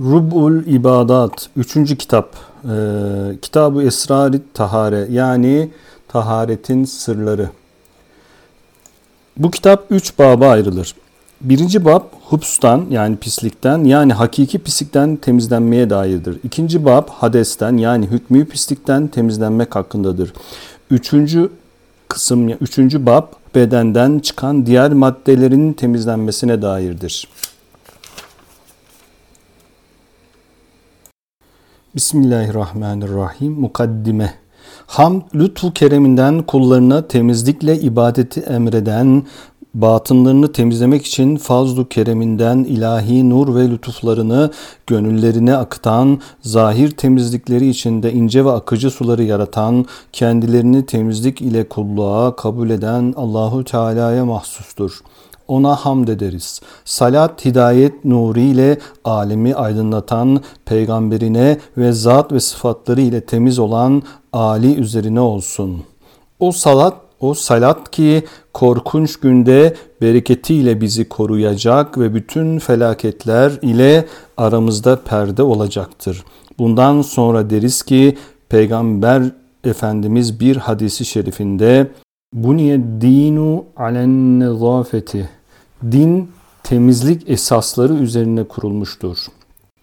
Rub'ul İbadat 3. kitap. Ee, Kitab-ı esrar Tahare yani taharetin sırları. Bu kitap 3 baba ayrılır. Birinci bab hupstan yani pislikten yani hakiki pislikten temizlenmeye dairdir. İkinci bab hadesten yani hükmü pislikten temizlenmek hakkındadır. Üçüncü kısım, üçüncü bab bedenden çıkan diğer maddelerin temizlenmesine dairdir. Bismillahirrahmanirrahim. Mukaddime. Hamd, lütfu kereminden kullarına temizlikle ibadeti emreden, batınlarını temizlemek için fazlu kereminden ilahi nur ve lütuflarını gönüllerine akıtan, zahir temizlikleri içinde ince ve akıcı suları yaratan, kendilerini temizlik ile kulluğa kabul eden Allahu Teala'ya mahsustur. Ona hamd ederiz. Salat hidayet nuru ile alemi aydınlatan peygamberine ve zat ve sıfatları ile temiz olan Ali üzerine olsun. O salat o salat ki korkunç günde bereketiyle bizi koruyacak ve bütün felaketler ile aramızda perde olacaktır. Bundan sonra deriz ki Peygamber Efendimiz bir hadisi şerifinde Buniye dinu alen nezafeti Din temizlik esasları üzerine kurulmuştur.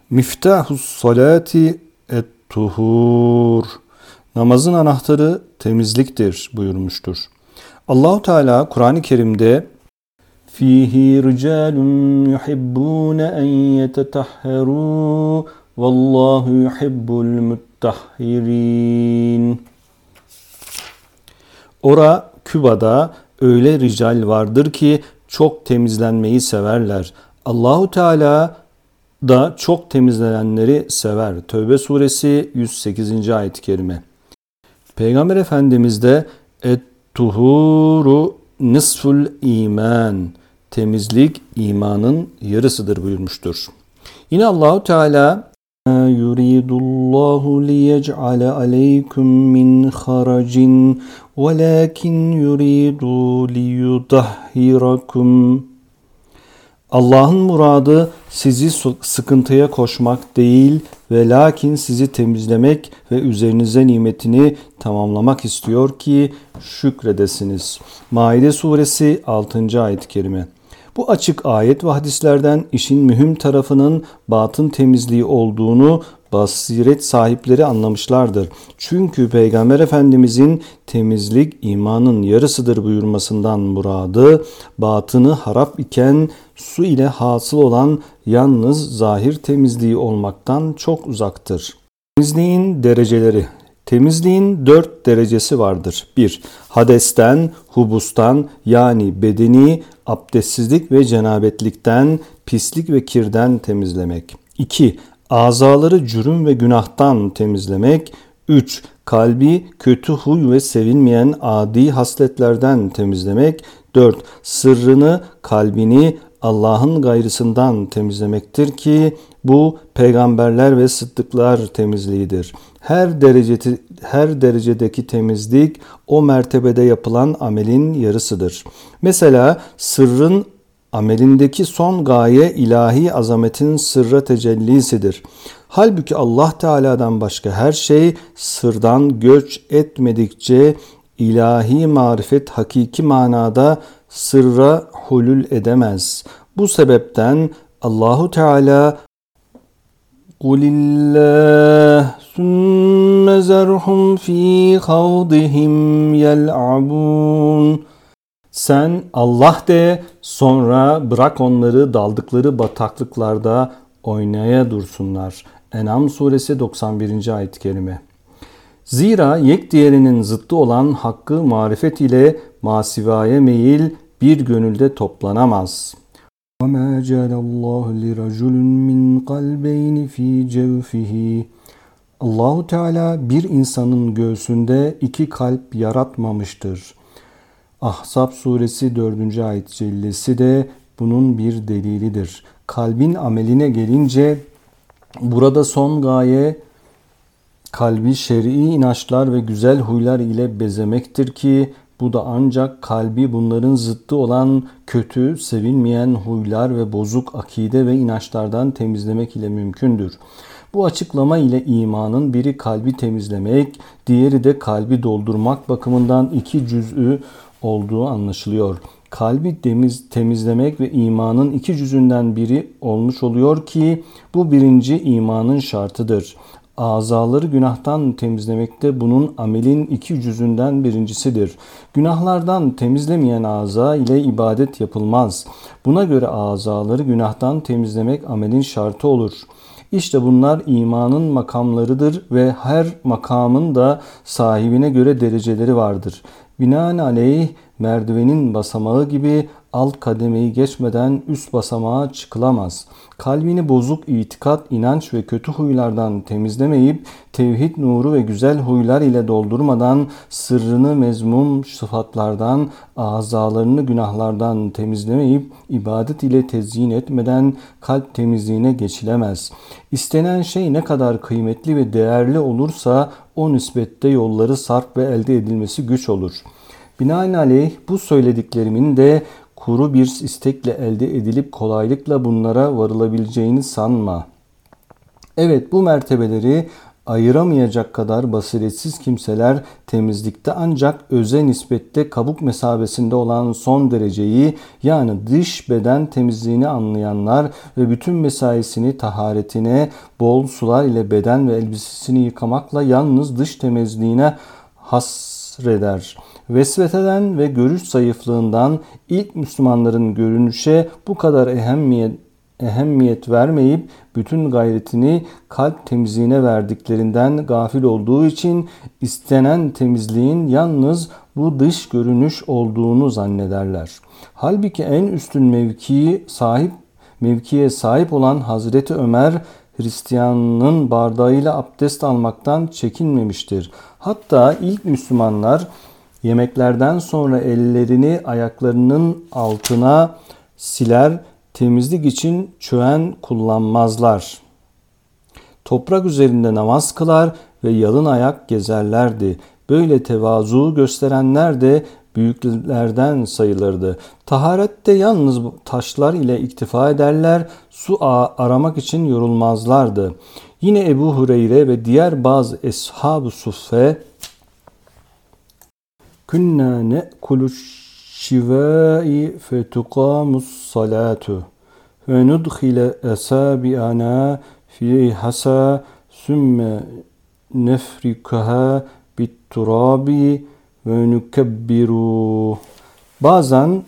Miftahus salati et tuhur Namazın anahtarı temizliktir buyurmuştur. Allahu Teala Kur'an-ı Kerim'de fihi ricalun yuhibbun en yetetahharu vallahu yuhibbul muttahhirin. Ora Küba'da öyle rical vardır ki çok temizlenmeyi severler. Allahu Teala da çok temizlenenleri sever. Tövbe suresi 108. ayet-i kerime. Peygamber Efendimiz de et tuhuru nisful iman temizlik imanın yarısıdır buyurmuştur. Yine Allahu Teala yuridullahu liyec'ale aleykum min haracin velakin yuridu liyudahhirakum Allah'ın muradı sizi sıkıntıya koşmak değil ve lakin sizi temizlemek ve üzerinize nimetini tamamlamak istiyor ki şükredesiniz. Maide suresi 6. ayet-i kerime. Bu açık ayet ve hadislerden işin mühim tarafının batın temizliği olduğunu basiret sahipleri anlamışlardır. Çünkü Peygamber Efendimizin temizlik imanın yarısıdır buyurmasından muradı batını harap iken su ile hasıl olan yalnız zahir temizliği olmaktan çok uzaktır. Temizliğin dereceleri Temizliğin dört derecesi vardır. 1. Hadesten, hubustan yani bedeni, abdestsizlik ve cenabetlikten, pislik ve kirden temizlemek. 2. Azaları cürüm ve günahtan temizlemek. 3. Kalbi kötü huy ve sevilmeyen adi hasletlerden temizlemek. 4. Sırrını, kalbini Allah'ın gayrısından temizlemektir ki bu peygamberler ve sıddıklar temizliğidir. Her dereceti her derecedeki temizlik o mertebede yapılan amelin yarısıdır. Mesela sırrın amelindeki son gaye ilahi azametin sırra tecellisidir. Halbuki Allah Teala'dan başka her şey sırdan göç etmedikçe ilahi marifet hakiki manada sırra hulül edemez. Bu sebepten Allahu Teala Kulillah sümme zerhum fi havdihim yel'abun Sen Allah de sonra bırak onları daldıkları bataklıklarda oynaya dursunlar. Enam suresi 91. ayet-i kerime. Zira yek diğerinin zıttı olan hakkı marifet ile masivaya meyil bir gönülde toplanamaz. وَمَا جَعَلَ اللّٰهُ لِرَجُلٍ مِّنْ قَلْبَيْنِ ف۪ي جَوْفِهِ Allahu Teala bir insanın göğsünde iki kalp yaratmamıştır. Ahzab suresi 4. ayet cellesi de bunun bir delilidir. Kalbin ameline gelince burada son gaye kalbi şer'i inançlar ve güzel huylar ile bezemektir ki bu da ancak kalbi bunların zıttı olan kötü, sevilmeyen huylar ve bozuk akide ve inançlardan temizlemek ile mümkündür. Bu açıklama ile imanın biri kalbi temizlemek, diğeri de kalbi doldurmak bakımından iki cüz'ü olduğu anlaşılıyor. Kalbi temiz, temizlemek ve imanın iki cüzünden biri olmuş oluyor ki bu birinci imanın şartıdır. Azaları günahtan temizlemekte bunun amelin iki cüzünden birincisidir. Günahlardan temizlemeyen aza ile ibadet yapılmaz. Buna göre azaları günahtan temizlemek amelin şartı olur. İşte bunlar imanın makamlarıdır ve her makamın da sahibine göre dereceleri vardır. Binaenaleyh merdivenin basamağı gibi alt kademeyi geçmeden üst basamağa çıkılamaz. Kalbini bozuk itikat, inanç ve kötü huylardan temizlemeyip tevhid nuru ve güzel huylar ile doldurmadan sırrını mezmum sıfatlardan, azalarını günahlardan temizlemeyip ibadet ile tezyin etmeden kalp temizliğine geçilemez. İstenen şey ne kadar kıymetli ve değerli olursa o nispette yolları sarp ve elde edilmesi güç olur.'' Binaenaleyh bu söylediklerimin de kuru bir istekle elde edilip kolaylıkla bunlara varılabileceğini sanma. Evet bu mertebeleri ayıramayacak kadar basiretsiz kimseler temizlikte ancak öze nispette kabuk mesabesinde olan son dereceyi yani dış beden temizliğini anlayanlar ve bütün mesaisini taharetine bol sular ile beden ve elbisesini yıkamakla yalnız dış temizliğine hasreder. Vesveteden ve görüş zayıflığından ilk Müslümanların görünüşe bu kadar ehemmiyet, ehemmiyet vermeyip bütün gayretini kalp temizliğine verdiklerinden gafil olduğu için istenen temizliğin yalnız bu dış görünüş olduğunu zannederler. Halbuki en üstün mevkiyi sahip mevkiye sahip olan Hazreti Ömer Hristiyanın bardağıyla abdest almaktan çekinmemiştir. Hatta ilk Müslümanlar Yemeklerden sonra ellerini ayaklarının altına siler, temizlik için çöğen kullanmazlar. Toprak üzerinde namaz kılar ve yalın ayak gezerlerdi. Böyle tevazu gösterenler de büyüklerden sayılırdı. Taharette yalnız taşlar ile iktifa ederler, su aramak için yorulmazlardı. Yine Ebu Hureyre ve diğer bazı eshab-ı suffe Künna ne'kulu şivai fetukamus salatu ve nudkhile esabi'ana fi hasa sümme nefrikaha bit turabi ve nukebbiru. Bazen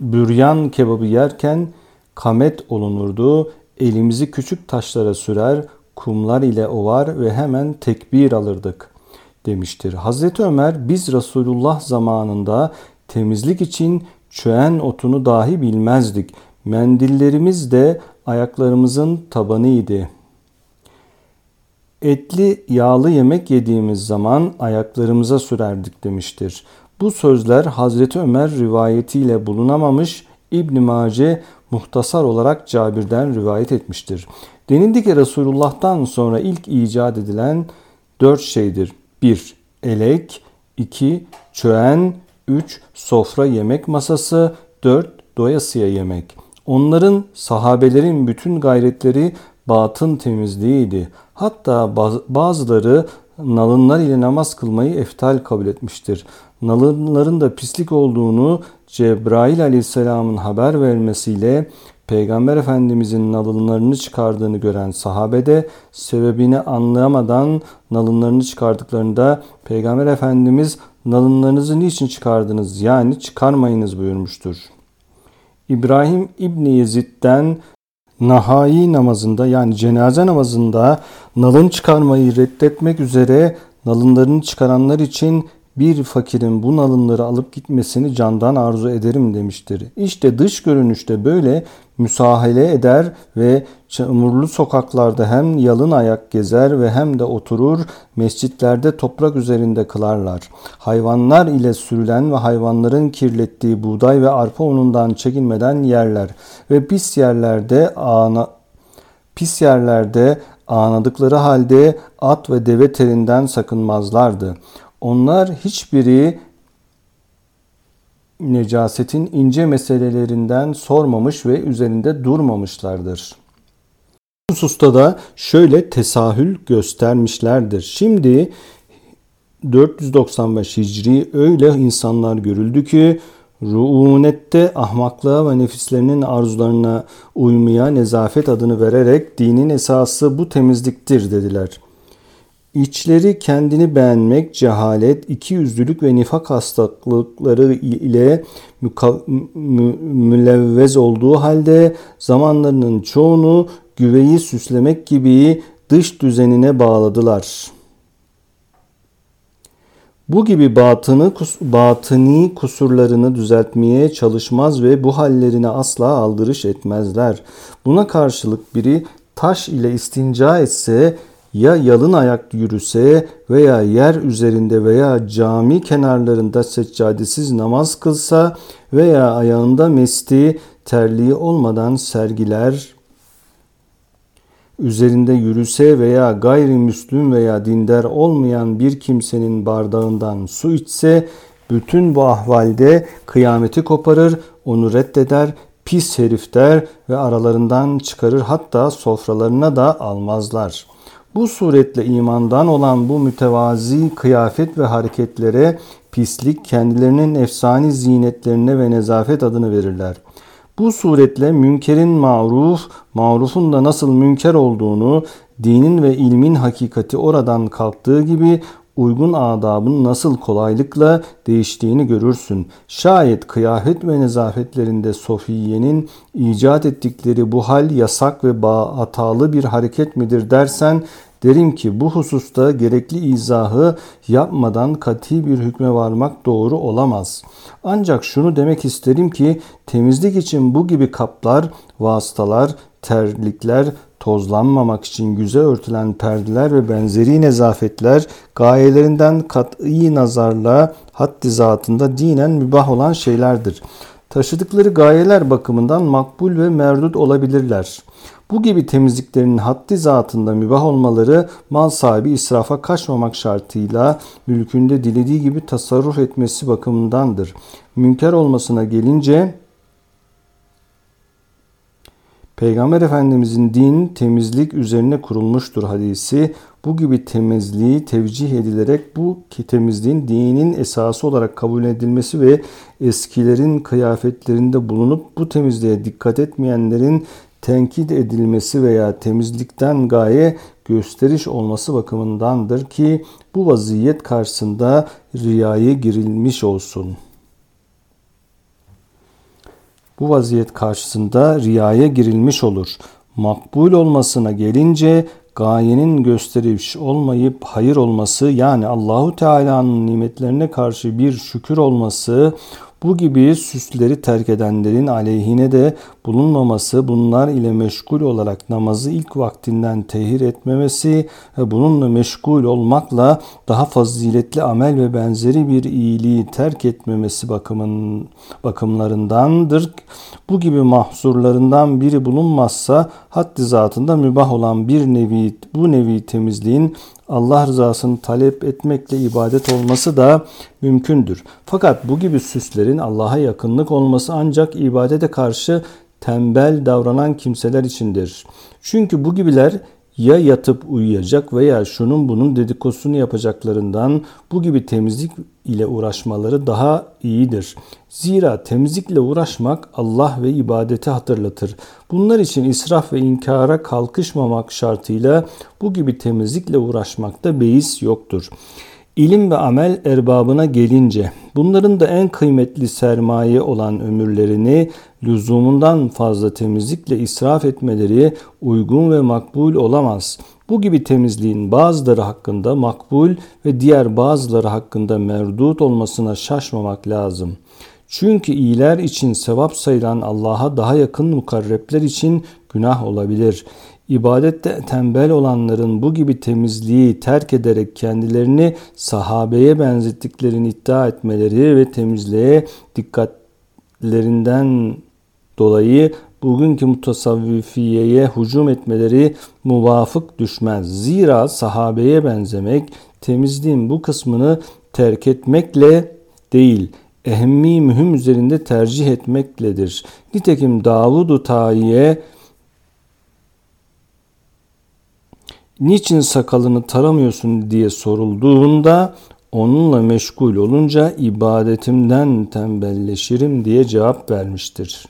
büryan kebabı yerken kamet olunurdu. Elimizi küçük taşlara sürer, kumlar ile ovar ve hemen tekbir alırdık demiştir. Hazreti Ömer biz Resulullah zamanında temizlik için çöğen otunu dahi bilmezdik. Mendillerimiz de ayaklarımızın tabanıydı. Etli yağlı yemek yediğimiz zaman ayaklarımıza sürerdik demiştir. Bu sözler Hazreti Ömer rivayetiyle bulunamamış İbn Mace muhtasar olarak Cabir'den rivayet etmiştir. Denildi ki Resulullah'tan sonra ilk icat edilen dört şeydir. 1. Elek 2. Çöğen 3. Sofra yemek masası 4. Doyasıya yemek. Onların sahabelerin bütün gayretleri batın temizliğiydi. Hatta bazıları nalınlar ile namaz kılmayı eftal kabul etmiştir. Nalınların da pislik olduğunu Cebrail aleyhisselamın haber vermesiyle Peygamber Efendimizin nalınlarını çıkardığını gören sahabede sebebini anlayamadan nalınlarını çıkardıklarında Peygamber Efendimiz nalınlarınızı niçin çıkardınız yani çıkarmayınız buyurmuştur. İbrahim İbni Yezid'den Nahai namazında yani cenaze namazında nalın çıkarmayı reddetmek üzere nalınlarını çıkaranlar için bir fakirin bu nalınları alıp gitmesini candan arzu ederim demiştir. İşte dış görünüşte böyle müsahale eder ve çamurlu sokaklarda hem yalın ayak gezer ve hem de oturur, mescitlerde toprak üzerinde kılarlar. Hayvanlar ile sürülen ve hayvanların kirlettiği buğday ve arpa unundan çekinmeden yerler ve pis yerlerde ana pis yerlerde ağnadıkları halde at ve deve terinden sakınmazlardı. Onlar hiçbiri necasetin ince meselelerinden sormamış ve üzerinde durmamışlardır. Bu hususta da şöyle tesahül göstermişlerdir. Şimdi 495 Hicri öyle insanlar görüldü ki ruunette ahmaklığa ve nefislerinin arzularına uymaya nezafet adını vererek dinin esası bu temizliktir dediler. İçleri kendini beğenmek, cehalet, ikiyüzlülük ve nifak hastalıkları ile mülevvez olduğu halde zamanlarının çoğunu güveyi süslemek gibi dış düzenine bağladılar.'' Bu gibi batını, batıni kusurlarını düzeltmeye çalışmaz ve bu hallerine asla aldırış etmezler. Buna karşılık biri taş ile istinca etse ya yalın ayak yürüse veya yer üzerinde veya cami kenarlarında seccadesiz namaz kılsa veya ayağında mesti terliği olmadan sergiler üzerinde yürüse veya gayrimüslim veya dindar olmayan bir kimsenin bardağından su içse bütün bu ahvalde kıyameti koparır, onu reddeder, pis herif der ve aralarından çıkarır hatta sofralarına da almazlar. Bu suretle imandan olan bu mütevazi kıyafet ve hareketlere pislik kendilerinin efsani zinetlerine ve nezafet adını verirler. Bu suretle münkerin maruf, marufun da nasıl münker olduğunu, dinin ve ilmin hakikati oradan kalktığı gibi uygun adabın nasıl kolaylıkla değiştiğini görürsün. Şayet kıyafet ve nezafetlerinde Sofiye'nin icat ettikleri bu hal yasak ve hatalı bir hareket midir dersen Derim ki bu hususta gerekli izahı yapmadan kati bir hükme varmak doğru olamaz. Ancak şunu demek isterim ki temizlik için bu gibi kaplar, vasıtalar, terlikler, tozlanmamak için güzel örtülen perdeler ve benzeri nezafetler gayelerinden kat'i nazarla haddi zatında dinen mübah olan şeylerdir. Taşıdıkları gayeler bakımından makbul ve merdut olabilirler. Bu gibi temizliklerin haddi zatında mübah olmaları mal sahibi israfa kaçmamak şartıyla mülkünde dilediği gibi tasarruf etmesi bakımındandır. Münker olmasına gelince Peygamber Efendimizin din temizlik üzerine kurulmuştur hadisi. Bu gibi temizliği tevcih edilerek bu temizliğin dinin esası olarak kabul edilmesi ve eskilerin kıyafetlerinde bulunup bu temizliğe dikkat etmeyenlerin tenkit edilmesi veya temizlikten gaye gösteriş olması bakımındandır ki bu vaziyet karşısında riyaya girilmiş olsun. Bu vaziyet karşısında riyaya girilmiş olur. Makbul olmasına gelince gayenin gösteriş olmayıp hayır olması yani Allahu Teala'nın nimetlerine karşı bir şükür olması bu gibi süsleri terk edenlerin aleyhine de bulunmaması, bunlar ile meşgul olarak namazı ilk vaktinden tehir etmemesi ve bununla meşgul olmakla daha faziletli amel ve benzeri bir iyiliği terk etmemesi bakımın, bakımlarındandır. Bu gibi mahzurlarından biri bulunmazsa haddi zatında mübah olan bir nevi bu nevi temizliğin Allah rızasını talep etmekle ibadet olması da mümkündür. Fakat bu gibi süslerin Allah'a yakınlık olması ancak ibadete karşı tembel davranan kimseler içindir. Çünkü bu gibiler ya yatıp uyuyacak veya şunun bunun dedikodusunu yapacaklarından bu gibi temizlik ile uğraşmaları daha iyidir. Zira temizlikle uğraşmak Allah ve ibadeti hatırlatır. Bunlar için israf ve inkara kalkışmamak şartıyla bu gibi temizlikle uğraşmakta beis yoktur. İlim ve amel erbabına gelince bunların da en kıymetli sermaye olan ömürlerini lüzumundan fazla temizlikle israf etmeleri uygun ve makbul olamaz. Bu gibi temizliğin bazıları hakkında makbul ve diğer bazıları hakkında merdut olmasına şaşmamak lazım. Çünkü iyiler için sevap sayılan Allah'a daha yakın mukarrepler için günah olabilir. İbadette tembel olanların bu gibi temizliği terk ederek kendilerini sahabeye benzettiklerini iddia etmeleri ve temizliğe dikkatlerinden dolayı bugünkü mutasavvifiyeye hücum etmeleri muvafık düşmez. Zira sahabeye benzemek temizliğin bu kısmını terk etmekle değil, ehemmi mühim üzerinde tercih etmekledir. Nitekim Davud-u Tayi'ye niçin sakalını taramıyorsun diye sorulduğunda onunla meşgul olunca ibadetimden tembelleşirim diye cevap vermiştir.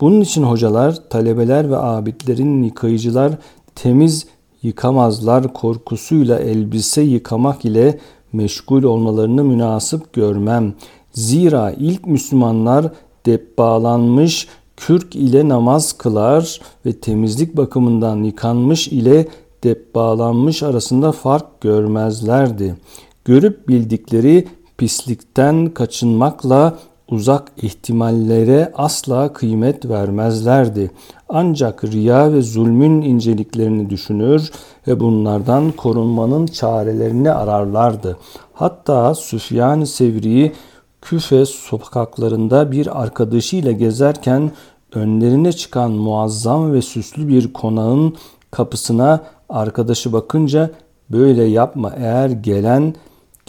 Bunun için hocalar, talebeler ve abidlerin yıkayıcılar temiz yıkamazlar korkusuyla elbise yıkamak ile meşgul olmalarını münasip görmem. Zira ilk Müslümanlar debbalanmış kürk ile namaz kılar ve temizlik bakımından yıkanmış ile debbalanmış arasında fark görmezlerdi. Görüp bildikleri pislikten kaçınmakla uzak ihtimallere asla kıymet vermezlerdi. Ancak riya ve zulmün inceliklerini düşünür ve bunlardan korunmanın çarelerini ararlardı. Hatta Süfyan-ı Sevri'yi Küfe sokaklarında bir arkadaşıyla gezerken önlerine çıkan muazzam ve süslü bir konağın kapısına arkadaşı bakınca böyle yapma eğer gelen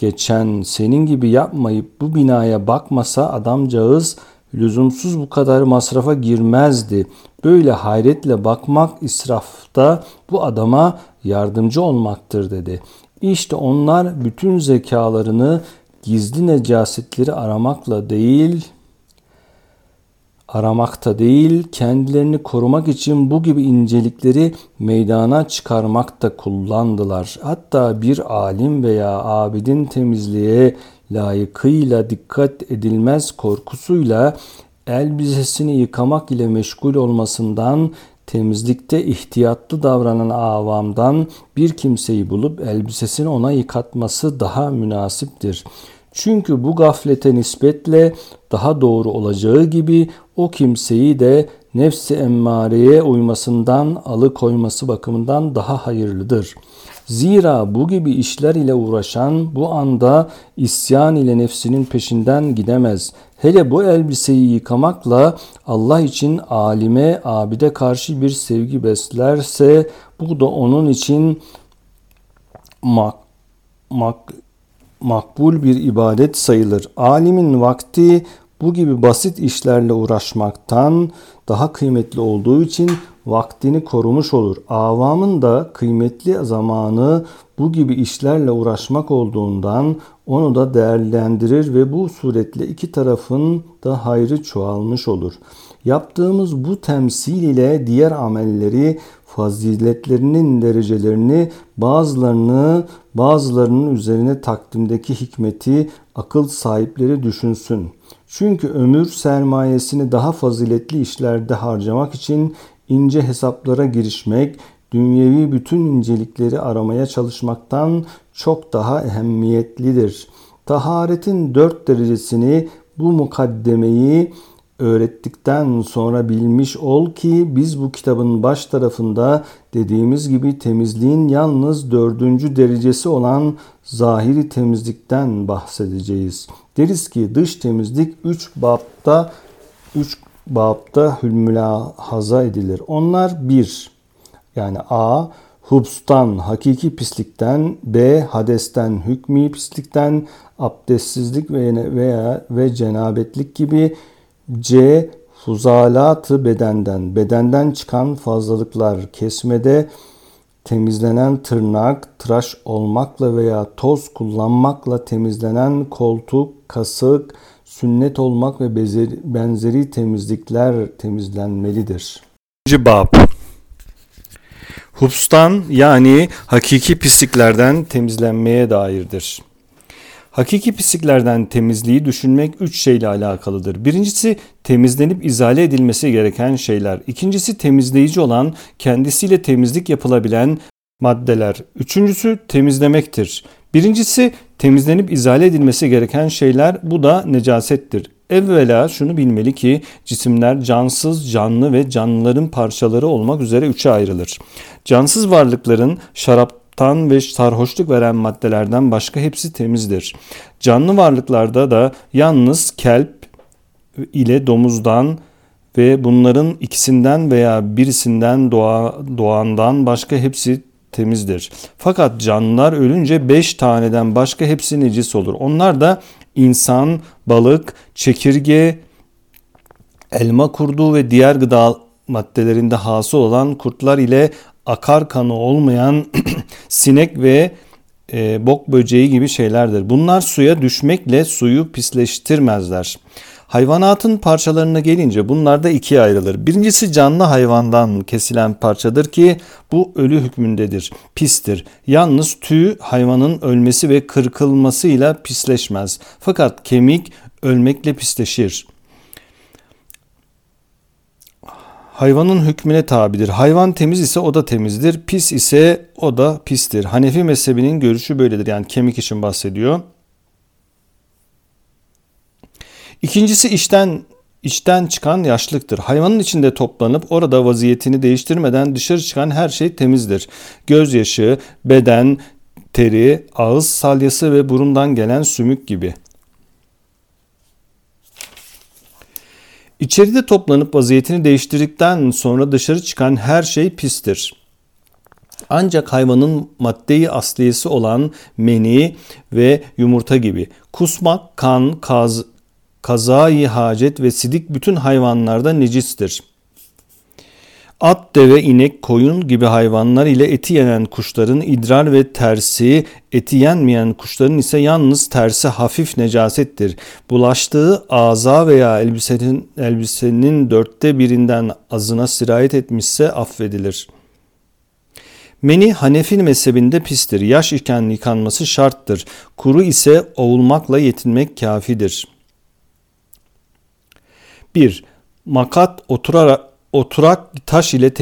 geçen senin gibi yapmayıp bu binaya bakmasa adamcağız lüzumsuz bu kadar masrafa girmezdi. Böyle hayretle bakmak israfta bu adama yardımcı olmaktır dedi. İşte onlar bütün zekalarını gizli necasetleri aramakla değil, aramakta değil, kendilerini korumak için bu gibi incelikleri meydana çıkarmakta kullandılar. Hatta bir alim veya abidin temizliğe layıkıyla dikkat edilmez korkusuyla elbisesini yıkamak ile meşgul olmasından temizlikte ihtiyatlı davranan avamdan bir kimseyi bulup elbisesini ona yıkatması daha münasiptir. Çünkü bu gaflete nispetle daha doğru olacağı gibi o kimseyi de nefsi emmareye uymasından alıkoyması bakımından daha hayırlıdır. Zira bu gibi işler ile uğraşan bu anda isyan ile nefsinin peşinden gidemez. Hele bu elbiseyi yıkamakla Allah için alime, abide karşı bir sevgi beslerse bu da onun için mak, mak, makbul bir ibadet sayılır. Alimin vakti bu gibi basit işlerle uğraşmaktan daha kıymetli olduğu için vaktini korumuş olur. Avamın da kıymetli zamanı bu gibi işlerle uğraşmak olduğundan onu da değerlendirir ve bu suretle iki tarafın da hayrı çoğalmış olur. Yaptığımız bu temsil ile diğer amelleri faziletlerinin derecelerini bazılarını bazılarının üzerine takdimdeki hikmeti akıl sahipleri düşünsün. Çünkü ömür sermayesini daha faziletli işlerde harcamak için ince hesaplara girişmek, dünyevi bütün incelikleri aramaya çalışmaktan çok daha ehemmiyetlidir. Taharetin dört derecesini bu mukaddemeyi öğrettikten sonra bilmiş ol ki biz bu kitabın baş tarafında dediğimiz gibi temizliğin yalnız dördüncü derecesi olan zahiri temizlikten bahsedeceğiz. Deriz ki dış temizlik üç babda üç babda hülmülahaza edilir. Onlar bir yani A hubstan, hakiki pislikten, B hadesten, hükmü pislikten, abdestsizlik ve veya ve cenabetlik gibi C. Fuzalatı bedenden, bedenden çıkan fazlalıklar kesmede temizlenen tırnak, tıraş olmakla veya toz kullanmakla temizlenen koltuk, kasık, sünnet olmak ve benzeri temizlikler temizlenmelidir. Bab Hupstan yani hakiki pisliklerden temizlenmeye dairdir. Hakiki pisliklerden temizliği düşünmek üç şeyle alakalıdır. Birincisi temizlenip izale edilmesi gereken şeyler. İkincisi temizleyici olan kendisiyle temizlik yapılabilen maddeler. Üçüncüsü temizlemektir. Birincisi temizlenip izale edilmesi gereken şeyler bu da necasettir. Evvela şunu bilmeli ki cisimler cansız, canlı ve canlıların parçaları olmak üzere üçe ayrılır. Cansız varlıkların şarap tan ve sarhoşluk veren maddelerden başka hepsi temizdir. Canlı varlıklarda da yalnız kelp ile domuzdan ve bunların ikisinden veya birisinden doğa, doğandan başka hepsi temizdir. Fakat canlılar ölünce beş taneden başka hepsi necis olur. Onlar da insan, balık, çekirge, elma kurdu ve diğer gıda maddelerinde hasıl olan kurtlar ile akar kanı olmayan sinek ve e, bok böceği gibi şeylerdir. Bunlar suya düşmekle suyu pisleştirmezler. Hayvanatın parçalarına gelince bunlar da ikiye ayrılır. Birincisi canlı hayvandan kesilen parçadır ki bu ölü hükmündedir. Pistir. Yalnız tüy hayvanın ölmesi ve kırkılmasıyla pisleşmez. Fakat kemik ölmekle pisleşir. Hayvanın hükmüne tabidir. Hayvan temiz ise o da temizdir. Pis ise o da pistir. Hanefi mezhebinin görüşü böyledir. Yani kemik için bahsediyor. İkincisi işten içten çıkan yaşlıktır. Hayvanın içinde toplanıp orada vaziyetini değiştirmeden dışarı çıkan her şey temizdir. Gözyaşı, beden, teri, ağız salyası ve burundan gelen sümük gibi. İçeride toplanıp vaziyetini değiştirdikten sonra dışarı çıkan her şey pistir. Ancak hayvanın maddeyi asliyesi olan meni ve yumurta gibi kusmak, kan, kaz, kazayı hacet ve sidik bütün hayvanlarda necistir. At, deve, inek, koyun gibi hayvanlar ile eti yenen kuşların idrar ve tersi, eti yenmeyen kuşların ise yalnız tersi hafif necasettir. Bulaştığı ağza veya elbisenin, elbisenin dörtte birinden azına sirayet etmişse affedilir. Meni Hanefi mezhebinde pistir. Yaş iken yıkanması şarttır. Kuru ise ovulmakla yetinmek kafidir. 1. Makat oturarak oturak taş ile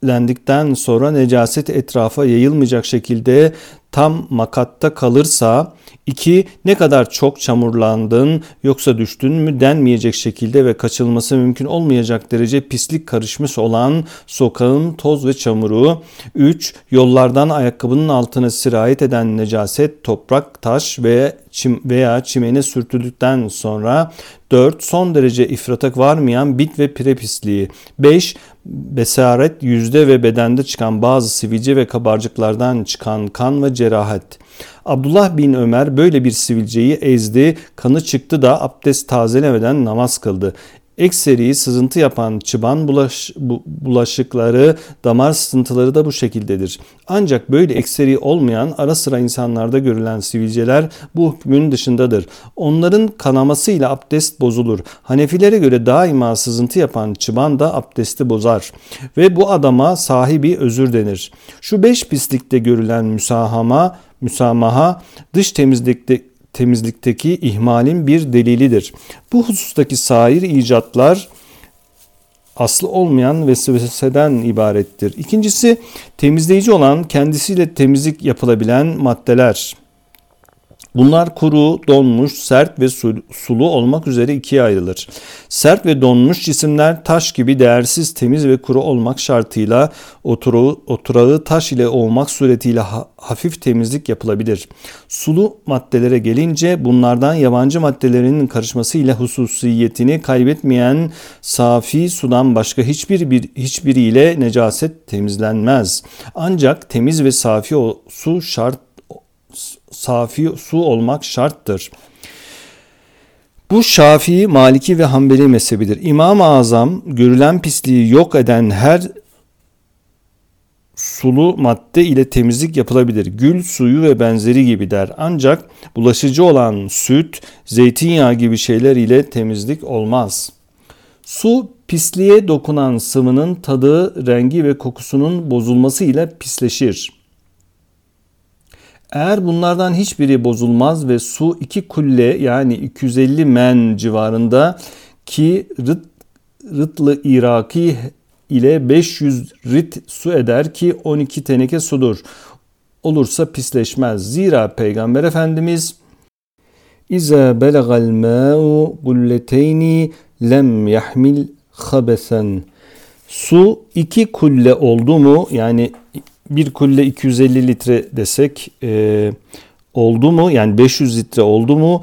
temizlendikten sonra necaset etrafa yayılmayacak şekilde tam makatta kalırsa 2. Ne kadar çok çamurlandın yoksa düştün mü denmeyecek şekilde ve kaçılması mümkün olmayacak derece pislik karışmış olan sokağın toz ve çamuru. 3. Yollardan ayakkabının altına sirayet eden necaset, toprak, taş ve çim veya çimene sürtüldükten sonra 4. Son derece ifrata varmayan bit ve pire pisliği. 5. Besaret yüzde ve bedende çıkan bazı sivilce ve kabarcıklardan çıkan kan ve cerahat. Abdullah bin Ömer böyle bir sivilceyi ezdi, kanı çıktı da abdest tazelemeden namaz kıldı. Ekseri sızıntı yapan çıban bulaş, bu, bulaşıkları, damar sızıntıları da bu şekildedir. Ancak böyle ekseri olmayan ara sıra insanlarda görülen sivilceler bu hükmün dışındadır. Onların kanamasıyla abdest bozulur. Hanefilere göre daima sızıntı yapan çıban da abdesti bozar. Ve bu adama sahibi özür denir. Şu beş pislikte görülen müsahama, müsamaha dış temizlikte temizlikteki ihmalin bir delilidir. Bu husustaki sair icatlar aslı olmayan vesveseden ibarettir. İkincisi temizleyici olan kendisiyle temizlik yapılabilen maddeler. Bunlar kuru, donmuş, sert ve sulu olmak üzere ikiye ayrılır. Sert ve donmuş cisimler taş gibi değersiz, temiz ve kuru olmak şartıyla oturağı, oturağı taş ile olmak suretiyle ha, hafif temizlik yapılabilir. Sulu maddelere gelince bunlardan yabancı maddelerin karışmasıyla hususiyetini kaybetmeyen safi sudan başka hiçbir bir, hiçbiriyle necaset temizlenmez. Ancak temiz ve safi o, su şart safi su olmak şarttır. Bu Şafii, Maliki ve Hanbeli mezhebidir. İmam-ı Azam görülen pisliği yok eden her sulu madde ile temizlik yapılabilir. Gül suyu ve benzeri gibi der. Ancak bulaşıcı olan süt, zeytinyağı gibi şeyler ile temizlik olmaz. Su pisliğe dokunan sıvının tadı, rengi ve kokusunun bozulması ile pisleşir. Eğer bunlardan hiçbiri bozulmaz ve su iki kulle yani 250 men civarında ki rıt, rıtlı Iraki ile 500 rit su eder ki 12 teneke sudur. Olursa pisleşmez. Zira Peygamber Efendimiz İza belagal ma'u kulleteyni lem yahmil habesen. Su iki kulle oldu mu yani bir kulle 250 litre desek e, oldu mu yani 500 litre oldu mu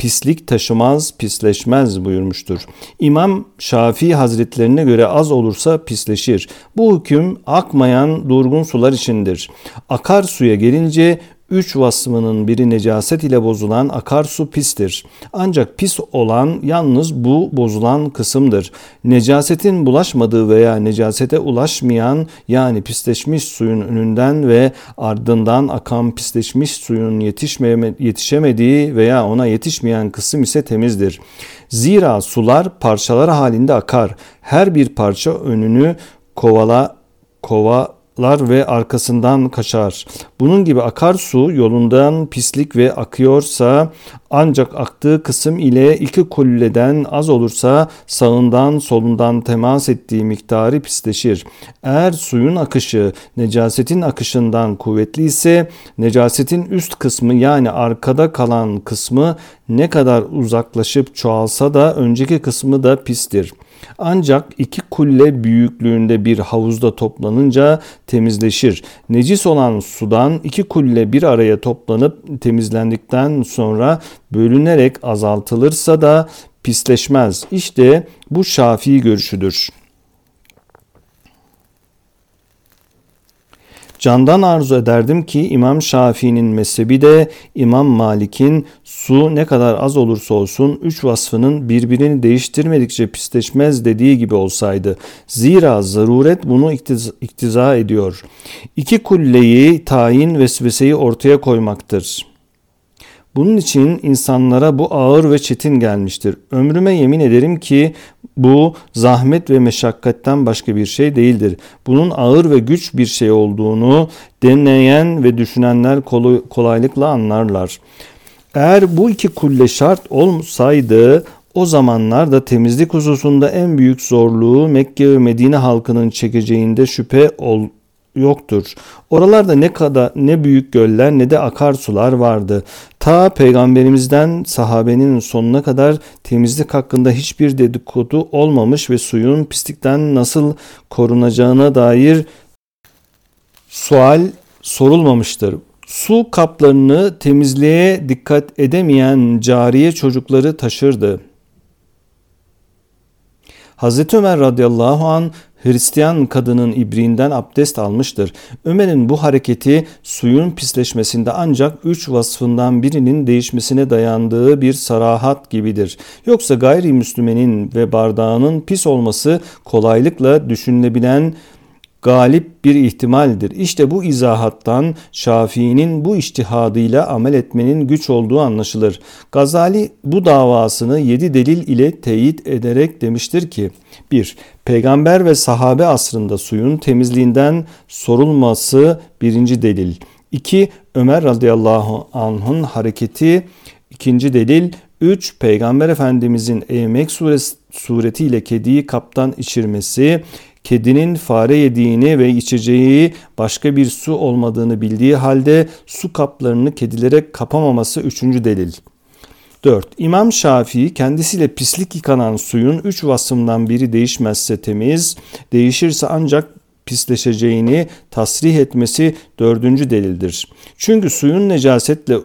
pislik taşımaz, pisleşmez buyurmuştur. İmam Şafii Hazretlerine göre az olursa pisleşir. Bu hüküm akmayan durgun sular içindir. Akar suya gelince Üç vasfının biri necaset ile bozulan akarsu pistir. Ancak pis olan yalnız bu bozulan kısımdır. Necasetin bulaşmadığı veya necasete ulaşmayan yani pisleşmiş suyun önünden ve ardından akan pisleşmiş suyun yetişemediği veya ona yetişmeyen kısım ise temizdir. Zira sular parçalar halinde akar. Her bir parça önünü kovala kova lar ve arkasından kaçar. Bunun gibi akarsu yolundan pislik ve akıyorsa ancak aktığı kısım ile iki kulleden az olursa sağından solundan temas ettiği miktarı pisleşir. Eğer suyun akışı necasetin akışından kuvvetli ise necasetin üst kısmı yani arkada kalan kısmı ne kadar uzaklaşıp çoğalsa da önceki kısmı da pistir.'' Ancak iki kulle büyüklüğünde bir havuzda toplanınca temizleşir. Necis olan sudan iki kulle bir araya toplanıp temizlendikten sonra bölünerek azaltılırsa da pisleşmez. İşte bu Şafii görüşüdür. Candan arzu ederdim ki İmam Şafii'nin mezhebi de İmam Malik'in su ne kadar az olursa olsun üç vasfının birbirini değiştirmedikçe pisleşmez dediği gibi olsaydı. Zira zaruret bunu iktiza, iktiza ediyor. İki kulleyi tayin vesveseyi ortaya koymaktır.'' Bunun için insanlara bu ağır ve çetin gelmiştir. Ömrüme yemin ederim ki bu zahmet ve meşakkatten başka bir şey değildir. Bunun ağır ve güç bir şey olduğunu deneyen ve düşünenler kolaylıkla anlarlar. Eğer bu iki kulle şart olsaydı o zamanlar da temizlik hususunda en büyük zorluğu Mekke ve Medine halkının çekeceğinde şüphe ol, yoktur. Oralarda ne kadar ne büyük göller ne de akarsular vardı. Ta peygamberimizden sahabenin sonuna kadar temizlik hakkında hiçbir dedikodu olmamış ve suyun pislikten nasıl korunacağına dair sual sorulmamıştır. Su kaplarını temizliğe dikkat edemeyen cariye çocukları taşırdı. Hazreti Ömer radıyallahu an Hristiyan kadının ibriğinden abdest almıştır. Ömer'in bu hareketi suyun pisleşmesinde ancak üç vasfından birinin değişmesine dayandığı bir sarahat gibidir. Yoksa gayrimüslimenin ve bardağının pis olması kolaylıkla düşünülebilen galip bir ihtimaldir. İşte bu izahattan Şafii'nin bu iştihadıyla amel etmenin güç olduğu anlaşılır. Gazali bu davasını yedi delil ile teyit ederek demiştir ki 1. Peygamber ve sahabe asrında suyun temizliğinden sorulması birinci delil. 2. Ömer radıyallahu anh'ın hareketi ikinci delil. 3. Peygamber Efendimizin Emek suresi, suretiyle kediyi kaptan içirmesi kedinin fare yediğini ve içeceği başka bir su olmadığını bildiği halde su kaplarını kedilere kapamaması üçüncü delil. 4. İmam Şafii kendisiyle pislik yıkanan suyun üç vasfından biri değişmezse temiz, değişirse ancak pisleşeceğini tasrih etmesi dördüncü delildir. Çünkü suyun necasetle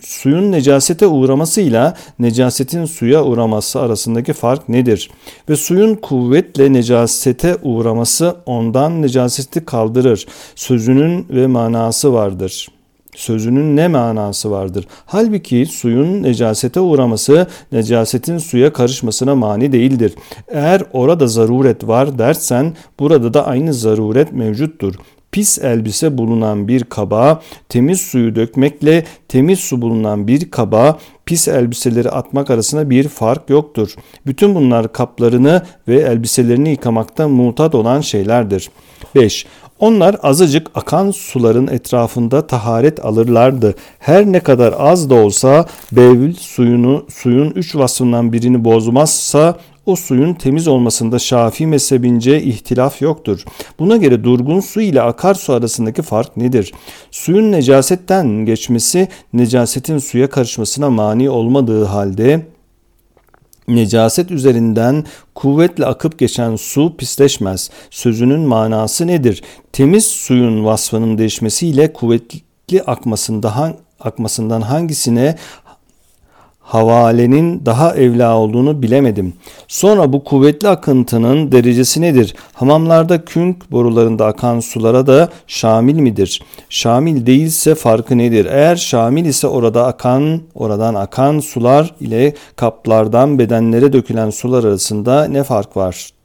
suyun necasete uğramasıyla necasetin suya uğraması arasındaki fark nedir? Ve suyun kuvvetle necasete uğraması ondan necaseti kaldırır. Sözünün ve manası vardır.'' sözünün ne manası vardır? Halbuki suyun necasete uğraması necasetin suya karışmasına mani değildir. Eğer orada zaruret var dersen burada da aynı zaruret mevcuttur pis elbise bulunan bir kaba temiz suyu dökmekle temiz su bulunan bir kaba pis elbiseleri atmak arasında bir fark yoktur. Bütün bunlar kaplarını ve elbiselerini yıkamakta mutat olan şeylerdir. 5. Onlar azıcık akan suların etrafında taharet alırlardı. Her ne kadar az da olsa bevül suyunu suyun üç vasfından birini bozmazsa o suyun temiz olmasında Şafii mezhebince ihtilaf yoktur. Buna göre durgun su ile akarsu arasındaki fark nedir? Suyun necasetten geçmesi necasetin suya karışmasına mani olmadığı halde Necaset üzerinden kuvvetle akıp geçen su pisleşmez. Sözünün manası nedir? Temiz suyun vasfının değişmesiyle kuvvetli akmasından, hangisine havalenin daha evla olduğunu bilemedim. Sonra bu kuvvetli akıntının derecesi nedir? Hamamlarda künk borularında akan sulara da şamil midir? Şamil değilse farkı nedir? Eğer şamil ise orada akan, oradan akan sular ile kaplardan bedenlere dökülen sular arasında ne fark var?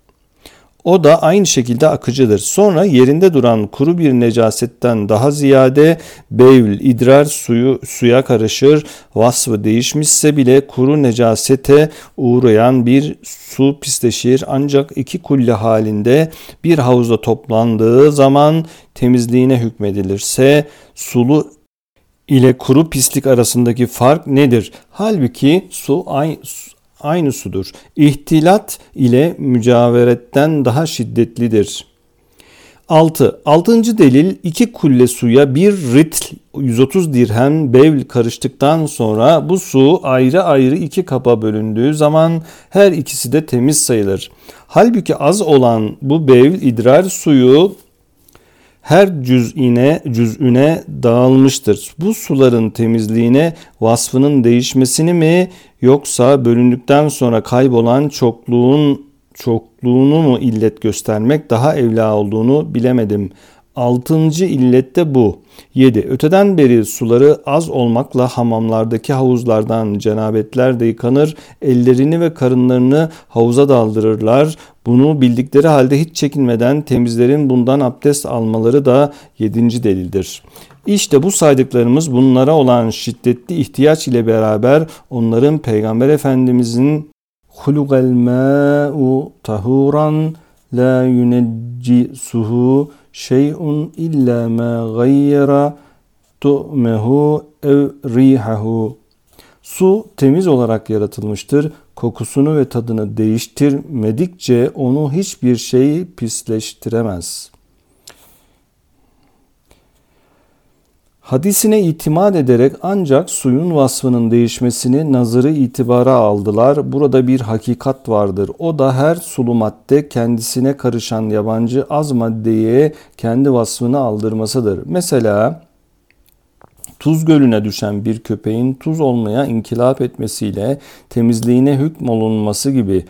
O da aynı şekilde akıcıdır. Sonra yerinde duran kuru bir necasetten daha ziyade bevl, idrar suyu suya karışır. Vasfı değişmişse bile kuru necasete uğrayan bir su pisleşir. Ancak iki kulle halinde bir havuzda toplandığı zaman temizliğine hükmedilirse sulu ile kuru pislik arasındaki fark nedir? Halbuki su aynı aynı sudur. İhtilat ile mücaveretten daha şiddetlidir. 6. Altıncı delil iki kulle suya bir ritl 130 dirhem bevl karıştıktan sonra bu su ayrı ayrı iki kapa bölündüğü zaman her ikisi de temiz sayılır. Halbuki az olan bu bevl idrar suyu her cüz'ine cüz'üne dağılmıştır. Bu suların temizliğine vasfının değişmesini mi yoksa bölündükten sonra kaybolan çokluğun çokluğunu mu illet göstermek daha evla olduğunu bilemedim. Altıncı illette bu. 7. Öteden beri suları az olmakla hamamlardaki havuzlardan cenabetler de yıkanır, ellerini ve karınlarını havuza daldırırlar. Bunu bildikleri halde hiç çekinmeden temizlerin bundan abdest almaları da yedinci delildir. İşte bu saydıklarımız bunlara olan şiddetli ihtiyaç ile beraber onların Peygamber Efendimizin hulugel ma'u tahuran la yuneccisuhu şey'un illa ma gayyara tu'mehu ev rihahu Su temiz olarak yaratılmıştır. Kokusunu ve tadını değiştirmedikçe onu hiçbir şey pisleştiremez. Hadisine itimat ederek ancak suyun vasfının değişmesini nazarı itibara aldılar. Burada bir hakikat vardır. O da her sulu madde kendisine karışan yabancı az maddeye kendi vasfını aldırmasıdır. Mesela tuz gölüne düşen bir köpeğin tuz olmaya inkılap etmesiyle temizliğine hükmolunması gibi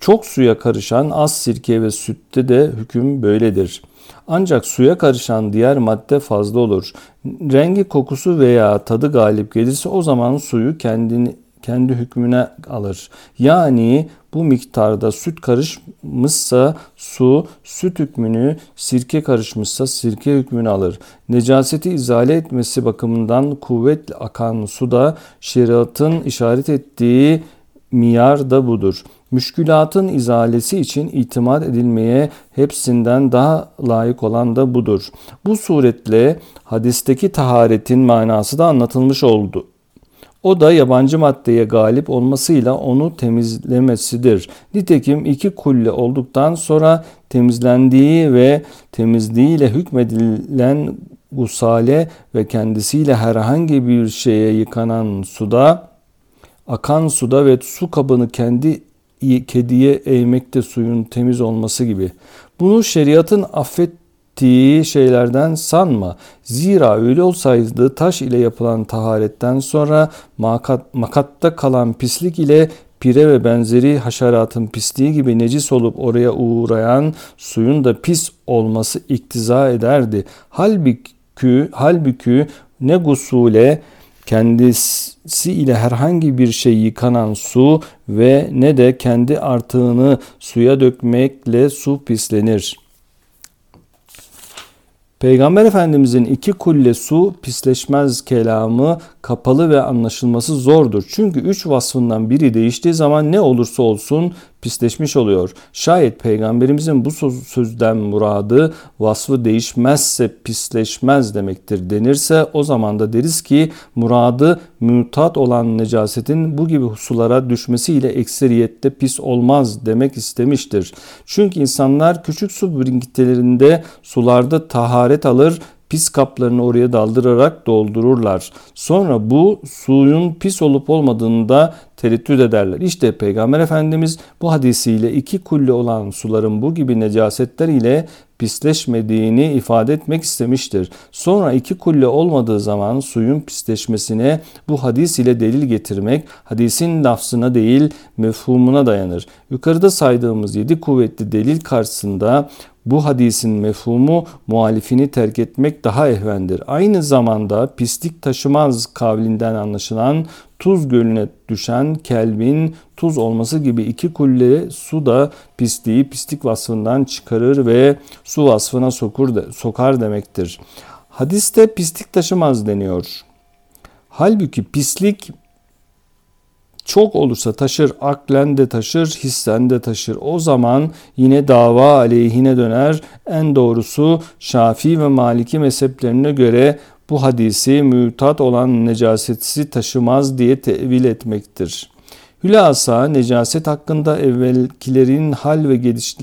çok suya karışan az sirke ve sütte de hüküm böyledir. Ancak suya karışan diğer madde fazla olur. Rengi, kokusu veya tadı galip gelirse o zaman suyu kendini kendi hükmüne alır. Yani bu miktarda süt karışmışsa su süt hükmünü, sirke karışmışsa sirke hükmünü alır. Necaseti izale etmesi bakımından kuvvetle akan suda şeriatın işaret ettiği miyar da budur. Müşkülatın izalesi için itimat edilmeye hepsinden daha layık olan da budur. Bu suretle hadisteki taharetin manası da anlatılmış oldu. O da yabancı maddeye galip olmasıyla onu temizlemesidir. Nitekim iki kulle olduktan sonra temizlendiği ve temizliğiyle hükmedilen gusale ve kendisiyle herhangi bir şeye yıkanan suda, akan suda ve su kabını kendi kediye eğmekte suyun temiz olması gibi. Bunu şeriatın affettiği şeylerden sanma. Zira öyle olsaydı taş ile yapılan taharetten sonra makat, makatta kalan pislik ile pire ve benzeri haşeratın pisliği gibi necis olup oraya uğrayan suyun da pis olması iktiza ederdi. Halbuki, halbuki ne gusule kendisi ile herhangi bir şey yıkanan su ve ne de kendi artığını suya dökmekle su pislenir. Peygamber Efendimizin iki kulle su pisleşmez kelamı kapalı ve anlaşılması zordur. Çünkü üç vasfından biri değiştiği zaman ne olursa olsun pisleşmiş oluyor. Şayet peygamberimizin bu sözden muradı vasfı değişmezse pisleşmez demektir denirse o zaman da deriz ki muradı mutat olan necasetin bu gibi husulara düşmesiyle ekseriyette pis olmaz demek istemiştir. Çünkü insanlar küçük su birikintilerinde sularda taharet alır pis kaplarını oraya daldırarak doldururlar. Sonra bu suyun pis olup olmadığını da tereddüt ederler. İşte Peygamber Efendimiz bu hadisiyle iki kulle olan suların bu gibi necasetler ile pisleşmediğini ifade etmek istemiştir. Sonra iki kulle olmadığı zaman suyun pisleşmesine bu hadis ile delil getirmek hadisin lafzına değil mefhumuna dayanır. Yukarıda saydığımız yedi kuvvetli delil karşısında bu hadisin mefhumu muhalifini terk etmek daha ehvendir. Aynı zamanda pislik taşımaz kavlinden anlaşılan tuz gölüne düşen kelbin tuz olması gibi iki kulle su da pisliği pislik vasfından çıkarır ve su vasfına sokur de, sokar demektir. Hadiste pislik taşımaz deniyor. Halbuki pislik çok olursa taşır, aklen de taşır, hissen de taşır. O zaman yine dava aleyhine döner. En doğrusu Şafii ve Maliki mezheplerine göre bu hadisi mütat olan necasetsi taşımaz diye tevil etmektir. Hülasa necaset hakkında evvelkilerin hal ve gidiş,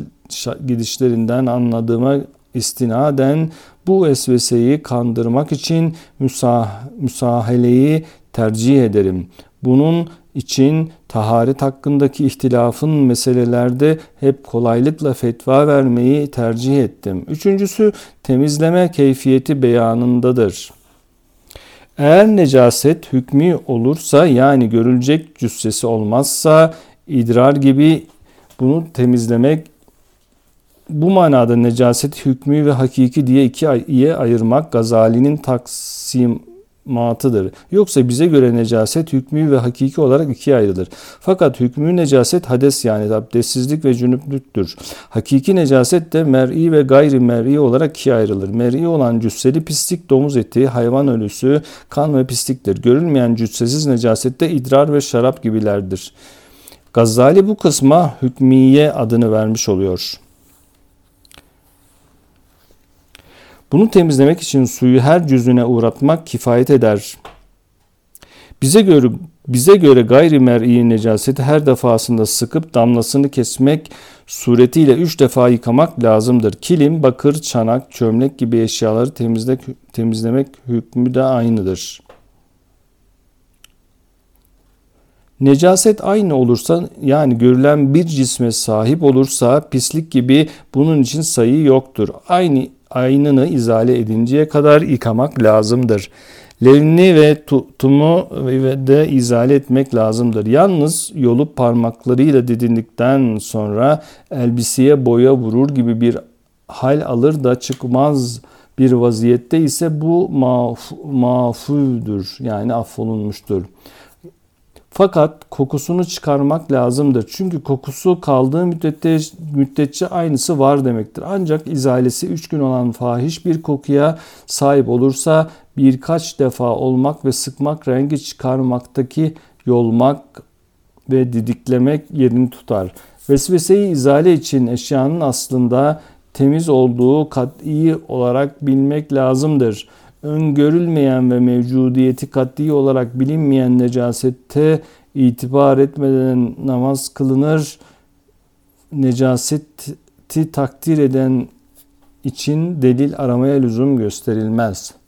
gidişlerinden anladığıma istinaden bu esveseyi kandırmak için müsah, müsaheleyi tercih ederim. Bunun için taharet hakkındaki ihtilafın meselelerde hep kolaylıkla fetva vermeyi tercih ettim. Üçüncüsü temizleme keyfiyeti beyanındadır. Eğer necaset hükmü olursa yani görülecek cüssesi olmazsa idrar gibi bunu temizlemek bu manada necaset hükmü ve hakiki diye ikiye ayırmak Gazali'nin taksim matıdır. Yoksa bize göre necaset hükmü ve hakiki olarak ikiye ayrılır. Fakat hükmü necaset hades yani abdestsizlik ve cünüplüktür. Hakiki necaset de mer'i ve gayri mer'i olarak ikiye ayrılır. Mer'i olan cüsseli pislik, domuz eti, hayvan ölüsü, kan ve pisliktir. Görülmeyen cüssesiz necaset de idrar ve şarap gibilerdir. Gazali bu kısma hükmiye adını vermiş oluyor. Bunu temizlemek için suyu her cüzüne uğratmak kifayet eder. Bize göre bize göre gayri mer'i necaseti her defasında sıkıp damlasını kesmek suretiyle üç defa yıkamak lazımdır. Kilim, bakır, çanak, çömlek gibi eşyaları temizle, temizlemek hükmü de aynıdır. Necaset aynı olursa yani görülen bir cisme sahip olursa pislik gibi bunun için sayı yoktur. Aynı aynını izale edinceye kadar yıkamak lazımdır. Lerini ve tutumu de izale etmek lazımdır. Yalnız yolu parmaklarıyla didindikten sonra elbiseye boya vurur gibi bir hal alır da çıkmaz bir vaziyette ise bu maf yani affolunmuştur. Fakat kokusunu çıkarmak lazımdır. Çünkü kokusu kaldığı müddetçe, müddetçe aynısı var demektir. Ancak izalesi 3 gün olan fahiş bir kokuya sahip olursa birkaç defa olmak ve sıkmak rengi çıkarmaktaki yolmak ve didiklemek yerini tutar. Vesveseyi izale için eşyanın aslında temiz olduğu kat'i olarak bilmek lazımdır.'' Öngörülmeyen ve mevcudiyeti kat'i olarak bilinmeyen necasette itibar etmeden namaz kılınır. Necaseti takdir eden için delil aramaya lüzum gösterilmez.''